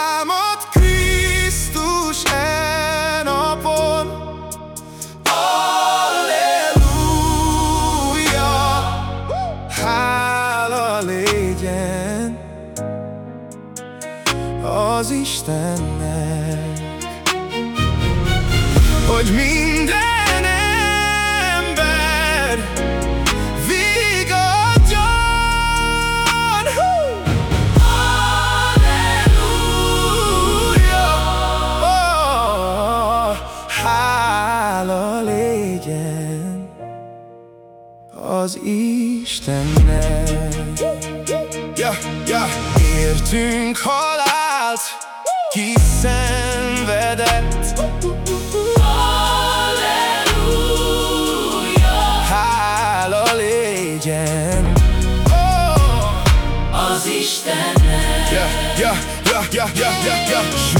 támad Krisztus e napon. Alleluja Hála légyen az Istennek. Hogy mi az Istennek. Yeah, yeah. Értünk halált, ki szenvedett. Halleluja. Hála légyen oh, az Istennek. Yeah, yeah, yeah, yeah, yeah, yeah, yeah.